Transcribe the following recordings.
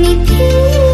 你听。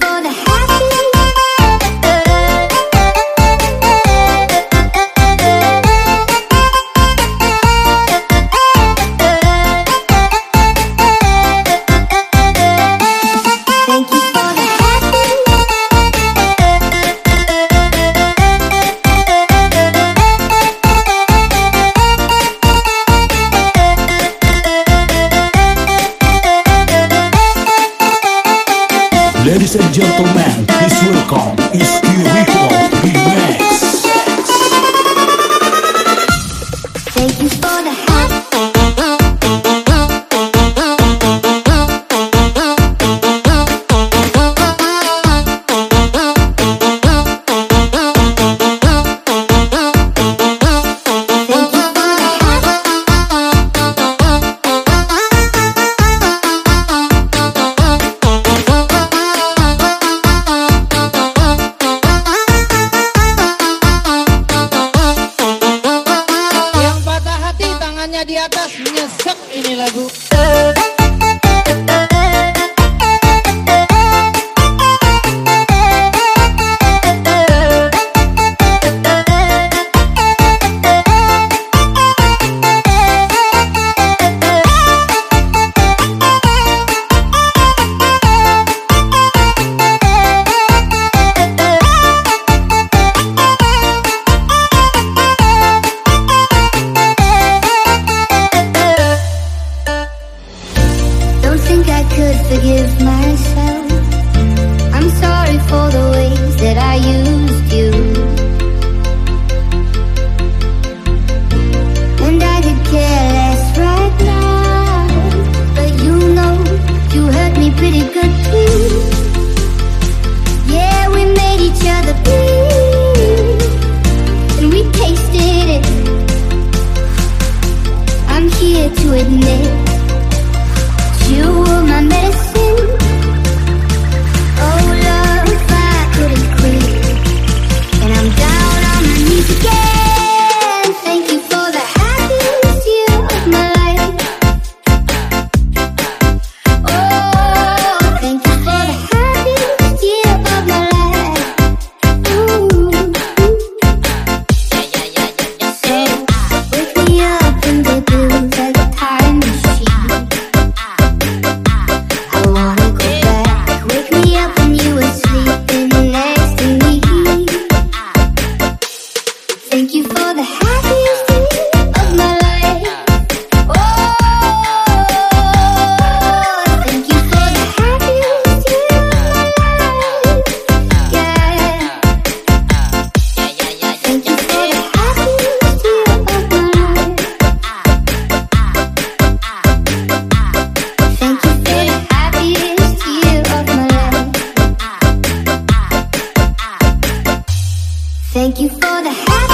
for the happy Ladies and gentlemen, please welcome, it's Kiriko Remax. Thank you for the Thank you for the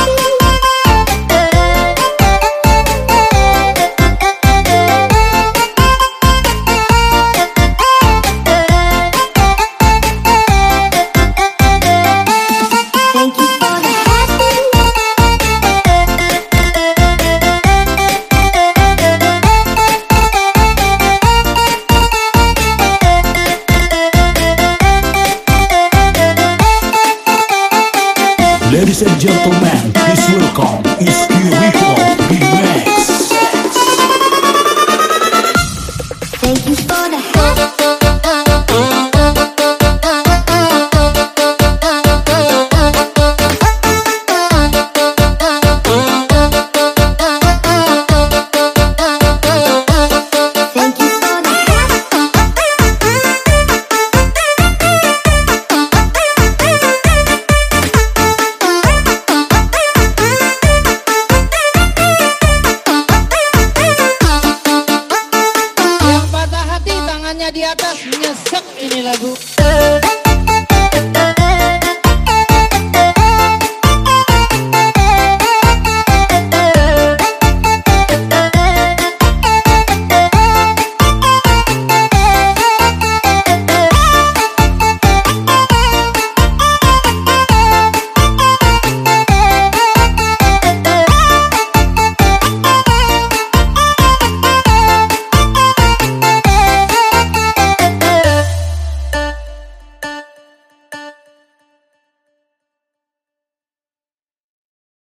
Il est là-bas.